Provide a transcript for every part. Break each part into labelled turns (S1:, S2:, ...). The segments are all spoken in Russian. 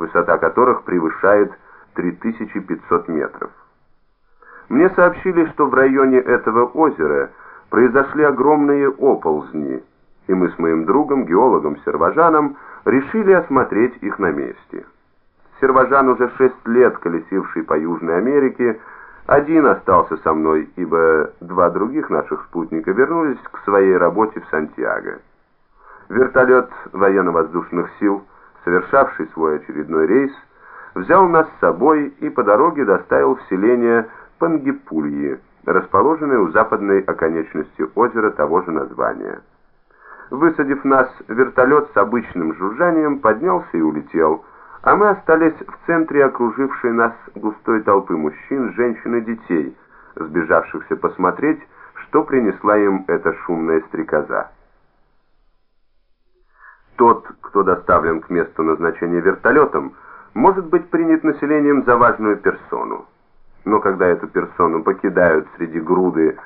S1: высота которых превышает 3500 метров. Мне сообщили, что в районе этого озера произошли огромные оползни, и мы с моим другом, геологом Серважаном, решили осмотреть их на месте. Серважан, уже шесть лет колесивший по Южной Америке, один остался со мной, ибо два других наших спутника вернулись к своей работе в Сантьяго. Вертолет военно-воздушных сил, совершавший свой очередной рейс, взял нас с собой и по дороге доставил в селение Пангипульи, расположенное у западной оконечности озера того же названия. Высадив нас, вертолет с обычным жужжанием поднялся и улетел, а мы остались в центре окружившей нас густой толпы мужчин, женщин и детей, сбежавшихся посмотреть, что принесла им эта шумная стрекоза. Тот, кто доставлен к месту назначения вертолетом, может быть принят населением за важную персону. Но когда эту персону покидают среди груды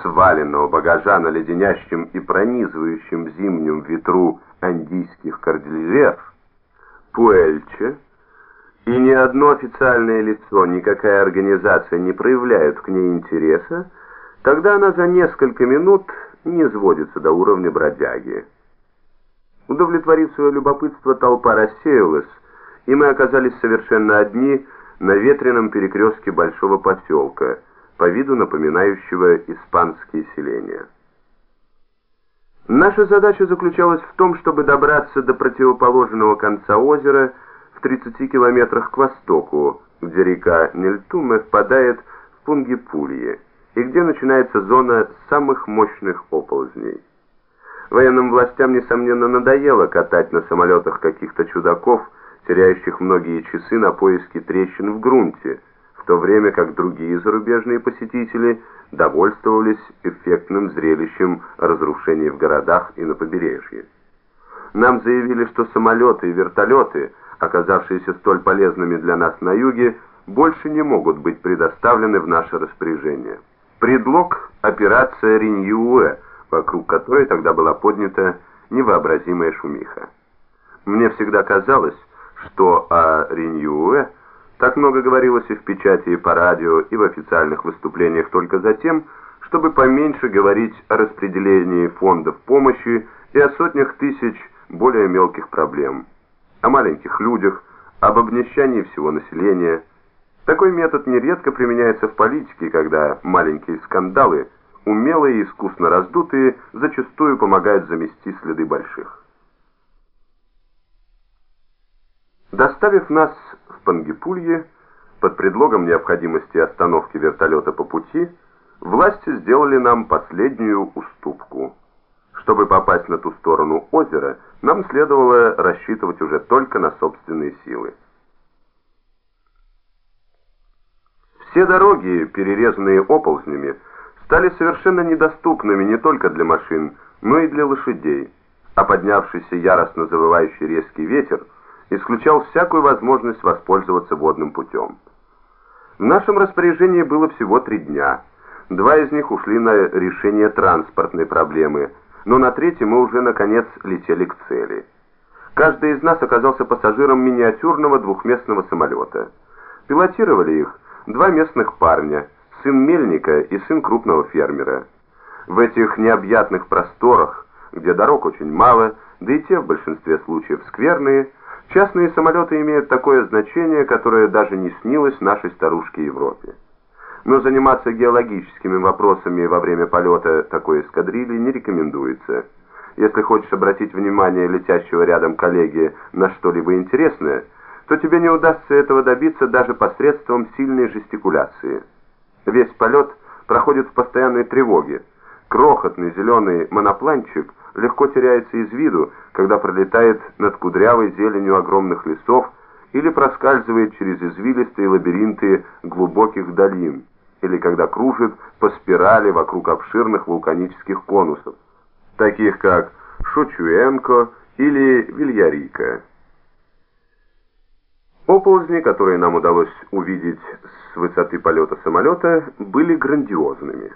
S1: сваленного багажа на леденящем и пронизывающем зимнем ветру андийских кордильеров, Пуэльче, и ни одно официальное лицо, никакая организация не проявляют к ней интереса, тогда она за несколько минут не сводится до уровня бродяги. Удовлетворив свое любопытство, толпа рассеялась, и мы оказались совершенно одни на ветреном перекрестке большого поселка, по виду напоминающего испанские селения. Наша задача заключалась в том, чтобы добраться до противоположного конца озера в 30 километрах к востоку, где река Нельтуме впадает в Пунгипулье, и где начинается зона самых мощных оползней. Военным властям, несомненно, надоело катать на самолетах каких-то чудаков, теряющих многие часы на поиски трещин в грунте, в то время как другие зарубежные посетители довольствовались эффектным зрелищем разрушений в городах и на побережье. Нам заявили, что самолеты и вертолеты, оказавшиеся столь полезными для нас на юге, больше не могут быть предоставлены в наше распоряжение. Предлог – операция Риньюэ, вокруг которой тогда была поднята невообразимая шумиха. Мне всегда казалось, что о Риньюэ – так много говорилось и в печати, и по радио, и в официальных выступлениях только за тем, чтобы поменьше говорить о распределении фондов помощи и о сотнях тысяч более мелких проблем, о маленьких людях, об обнищании всего населения. Такой метод нередко применяется в политике, когда маленькие скандалы, умелые и искусно раздутые, зачастую помогают замести следы больших. Доставив нас Пангипулье под предлогом необходимости остановки вертолета по пути, власти сделали нам последнюю уступку. Чтобы попасть на ту сторону озера, нам следовало рассчитывать уже только на собственные силы. Все дороги, перерезанные оползнями, стали совершенно недоступными не только для машин, но и для лошадей, а поднявшийся яростно завывающий резкий ветер – исключал всякую возможность воспользоваться водным путем. В нашем распоряжении было всего три дня. Два из них ушли на решение транспортной проблемы, но на третий мы уже, наконец, летели к цели. Каждый из нас оказался пассажиром миниатюрного двухместного самолета. Пилотировали их два местных парня, сын мельника и сын крупного фермера. В этих необъятных просторах, где дорог очень мало, да и те в большинстве случаев скверные, Частные самолеты имеют такое значение, которое даже не снилось нашей старушке Европе. Но заниматься геологическими вопросами во время полета такой эскадрильи не рекомендуется. Если хочешь обратить внимание летящего рядом коллеги на что-либо интересное, то тебе не удастся этого добиться даже посредством сильной жестикуляции. Весь полет проходит в постоянной тревоге. Крохотный зеленый монопланчик – легко теряется из виду, когда пролетает над кудрявой зеленью огромных лесов или проскальзывает через извилистые лабиринты глубоких долин, или когда кружит по спирали вокруг обширных вулканических конусов, таких как Шучуэнко или Вильярика. Оползни, которые нам удалось увидеть с высоты полета самолета, были грандиозными.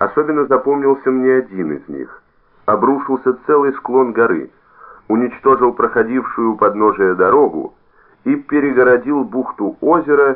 S1: Особенно запомнился мне один из них – обрушился целый склон горы, уничтожил проходившую у подножия дорогу и перегородил бухту озера